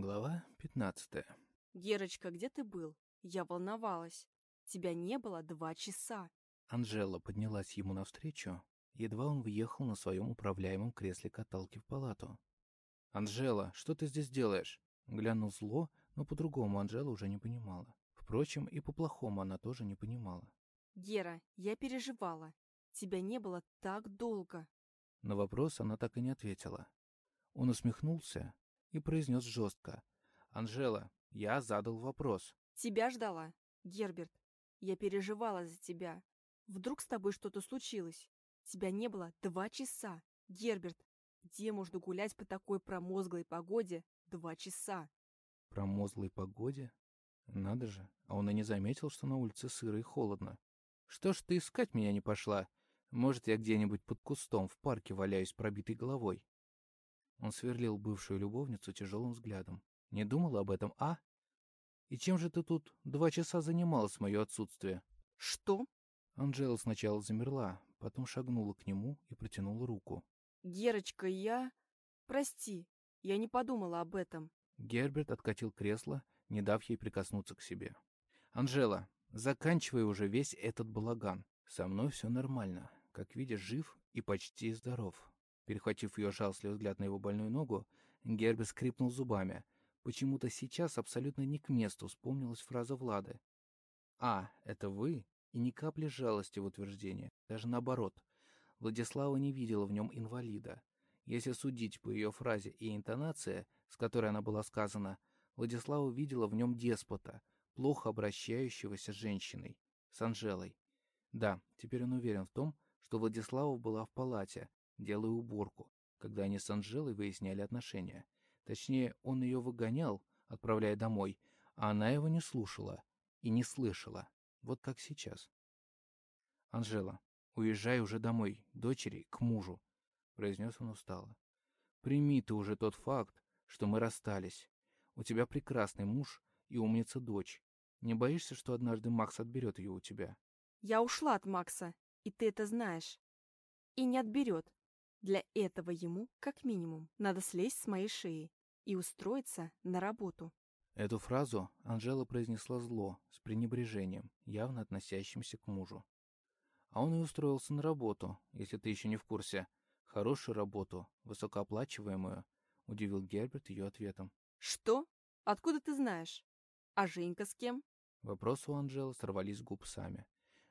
Глава 15. Герочка, где ты был? Я волновалась. Тебя не было два часа. Анжела поднялась ему навстречу, едва он въехал на своем управляемом кресле каталки в палату. «Анжела, что ты здесь делаешь?» Глянул зло, но по-другому Анжела уже не понимала. Впрочем, и по-плохому она тоже не понимала. Гера, я переживала. Тебя не было так долго. На вопрос она так и не ответила. Он усмехнулся и произнес жестко. «Анжела, я задал вопрос». Тебя ждала. Герберт, я переживала за тебя. Вдруг с тобой что-то случилось? Тебя не было два часа. Герберт, где можно гулять по такой промозглой погоде два часа? Промозглой погоде? Надо же, а он и не заметил, что на улице сыро и холодно. Что ж ты искать меня не пошла? Может, я где-нибудь под кустом в парке валяюсь пробитой головой? Он сверлил бывшую любовницу тяжелым взглядом. Не думала об этом, а? И чем же ты тут два часа занималась в мое отсутствие? Что? Анжела сначала замерла, потом шагнула к нему и протянула руку. Герочка, я... Прости, я не подумала об этом. Герберт откатил кресло, не дав ей прикоснуться к себе. «Анжела, заканчивай уже весь этот балаган. Со мной все нормально. Как видишь, жив и почти здоров». Перехватив ее жалостливый взгляд на его больную ногу, Герберт скрипнул зубами. Почему-то сейчас абсолютно не к месту вспомнилась фраза Влады. «А, это вы?» И ни капли жалости в утверждении. Даже наоборот. Владислава не видела в нем инвалида. Если судить по ее фразе и интонации, с которой она была сказана, Владислава видела в нем деспота, плохо обращающегося с женщиной, с Анжелой. Да, теперь он уверен в том, что Владислава была в палате, делая уборку, когда они с Анжелой выясняли отношения. Точнее, он ее выгонял, отправляя домой, а она его не слушала и не слышала, вот как сейчас. «Анжела, уезжай уже домой, дочери, к мужу», — произнес он устало. «Прими ты уже тот факт, что мы расстались. У тебя прекрасный муж и умница дочь. Не боишься, что однажды Макс отберет ее у тебя?» Я ушла от Макса, и ты это знаешь. И не отберет. Для этого ему, как минимум, надо слезть с моей шеи и устроиться на работу. Эту фразу Анжела произнесла зло, с пренебрежением, явно относящимся к мужу. А он и устроился на работу, если ты еще не в курсе. Хорошую работу, высокооплачиваемую, удивил Герберт ее ответом. Что? Откуда ты знаешь? А Женька с кем? Вопросы у Анжелы сорвались с губ сами.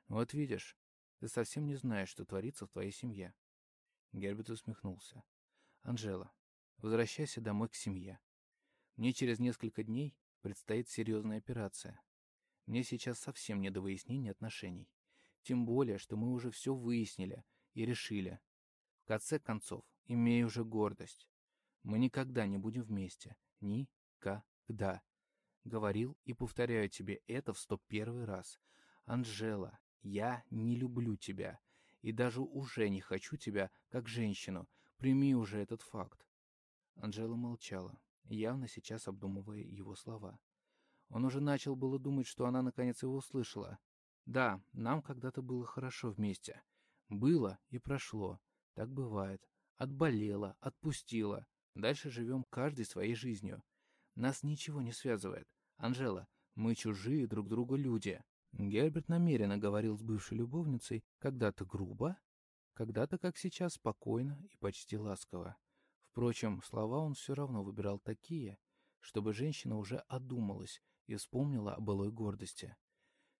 Вот видишь, ты совсем не знаешь, что творится в твоей семье. Герберт усмехнулся. Анжела, возвращайся домой к семье. Мне через несколько дней предстоит серьезная операция. Мне сейчас совсем не до выяснения отношений. Тем более, что мы уже все выяснили и решили. В конце концов, имею уже гордость. Мы никогда не будем вместе. Никогда. Говорил и повторяю тебе это в сто первый раз. Анжела, я не люблю тебя. И даже уже не хочу тебя как женщину. Прими уже этот факт. Анжела молчала, явно сейчас обдумывая его слова. Он уже начал было думать, что она наконец его услышала. Да, нам когда-то было хорошо вместе. Было и прошло. Так бывает. Отболело, отпустило. Дальше живем каждой своей жизнью. Нас ничего не связывает. Анжела, мы чужие друг другу люди. Герберт намеренно говорил с бывшей любовницей когда-то грубо, когда-то, как сейчас, спокойно и почти ласково. Впрочем, слова он все равно выбирал такие, чтобы женщина уже одумалась и вспомнила о былой гордости.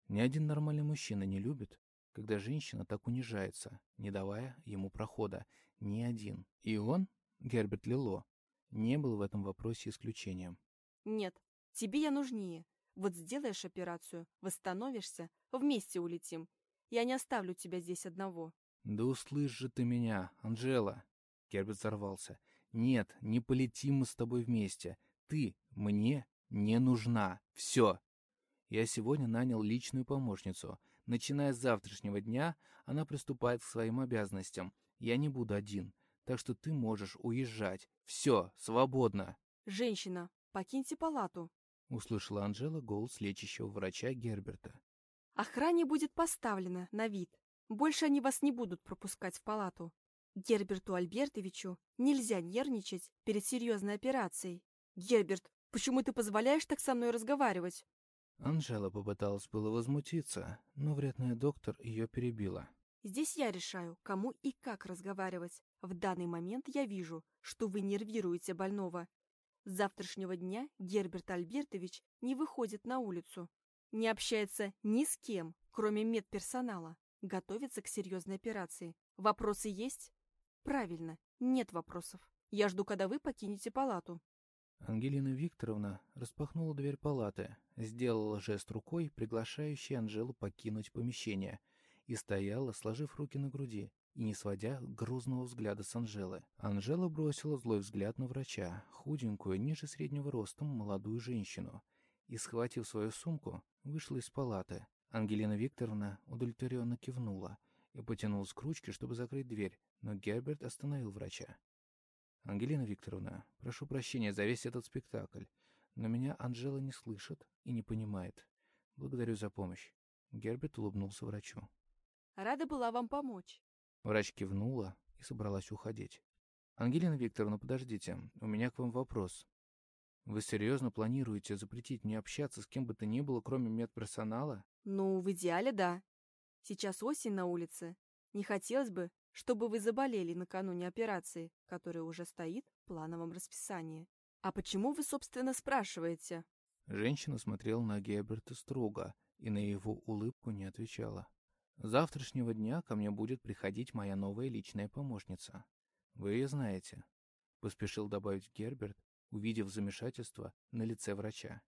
Ни один нормальный мужчина не любит, когда женщина так унижается, не давая ему прохода. Ни один. И он, Герберт Лило, не был в этом вопросе исключением. Нет, тебе я нужнее. Вот сделаешь операцию, восстановишься, вместе улетим. Я не оставлю тебя здесь одного. Да услышь же ты меня, Анжела. Герберт взорвался. Нет, не полетим мы с тобой вместе. Ты мне не нужна. Все. Я сегодня нанял личную помощницу. Начиная с завтрашнего дня, она приступает к своим обязанностям. Я не буду один, так что ты можешь уезжать. Все, свободно. Женщина, покиньте палату. Услышала Анжела голос лечащего врача Герберта. Охране будет поставлено на вид. Больше они вас не будут пропускать в палату. Герберту Альбертовичу нельзя нервничать перед серьезной операцией. Герберт, Почему ты позволяешь так со мной разговаривать? Анжела попыталась было возмутиться, но вредная доктор ее перебила. Здесь я решаю, кому и как разговаривать. В данный момент я вижу, что вы нервируете больного. С завтрашнего дня Герберт Альбертович не выходит на улицу, не общается ни с кем, кроме медперсонала, готовится к серьезной операции. Вопросы есть? Правильно, нет вопросов. Я жду, когда вы покинете палату. Ангелина Викторовна распахнула дверь палаты, сделала жест рукой, приглашающий Анжелу покинуть помещение, и стояла, сложив руки на груди и не сводя грузного взгляда с Анжелы. Анжела бросила злой взгляд на врача, худенькую, ниже среднего ростом молодую женщину, и, схватив свою сумку, вышла из палаты. Ангелина Викторовна удовлетворенно кивнула и потянулась к ручке, чтобы закрыть дверь, но Герберт остановил врача. «Ангелина Викторовна, прошу прощения за весь этот спектакль, но меня Анжела не слышит и не понимает. Благодарю за помощь». Герберт улыбнулся врачу. Рада была вам помочь. Врач кивнула и собралась уходить. «Ангелина Викторовна, подождите, у меня к вам вопрос. Вы серьезно планируете запретить мне общаться с кем бы то ни было, кроме медперсонала?» Ну, в идеале, да. Сейчас осень на улице. Не хотелось бы, чтобы вы заболели накануне операции, которая уже стоит в плановом расписании. А почему вы, собственно, спрашиваете? Женщина смотрела на Герберта строго и на его улыбку не отвечала. Завтрашнего дня ко мне будет приходить моя новая личная помощница. Вы ее знаете, — поспешил добавить Герберт, увидев замешательство на лице врача.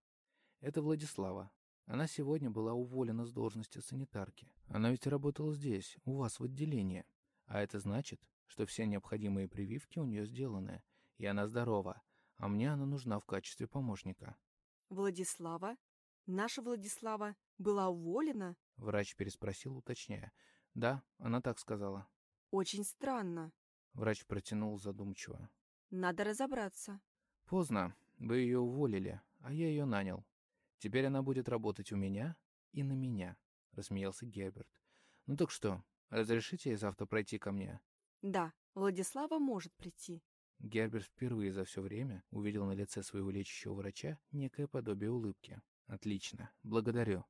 Это Владислава. Она сегодня была уволена с должности санитарки. Она ведь работала здесь, у вас в отделении. А это значит, что все необходимые прививки у нее сделаны, и она здорова, а мне она нужна в качестве помощника. Владислава? Наша Владислава была уволена? Врач переспросил, уточняя. Да, она так сказала. Очень странно. Врач протянул задумчиво. Надо разобраться. Поздно. Вы ее уволили, а я ее нанял. Теперь она будет работать у меня и на меня, рассмеялся Герберт. Ну так что, Разрешите ей завтра пройти ко мне?» «Да, Владислава может прийти». Герберт впервые за все время увидел на лице своего лечащего врача некое подобие улыбки. «Отлично, благодарю».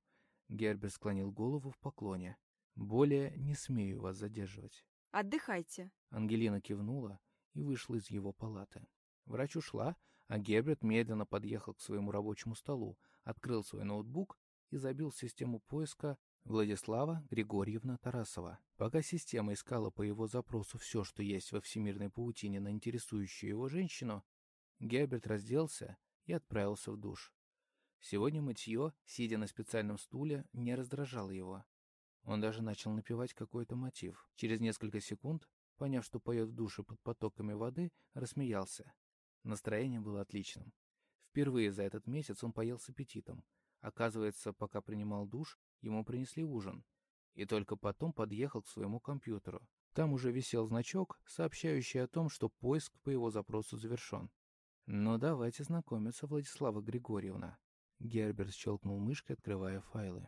Герберт склонил голову в поклоне. «Более не смею вас задерживать». «Отдыхайте». Ангелина кивнула и вышла из его палаты. Врач ушла, а Герберт медленно подъехал к своему рабочему столу, открыл свой ноутбук и забил систему поиска Владислава Григорьевна Тарасова. Пока система искала по его запросу все, что есть во всемирной паутине на интересующую его женщину, Герберт разделся и отправился в душ. Сегодня мытье, сидя на специальном стуле, не раздражало его. Он даже начал напевать какой-то мотив. Через несколько секунд, поняв, что поет в душе под потоками воды, рассмеялся. Настроение было отличным. Впервые за этот месяц он поел с аппетитом. Оказывается, пока принимал душ, ему принесли ужин. И только потом подъехал к своему компьютеру. Там уже висел значок, сообщающий о том, что поиск по его запросу завершен. «Ну, давайте знакомиться, Владислава Григорьевна». Герберт щелкнул мышкой, открывая файлы.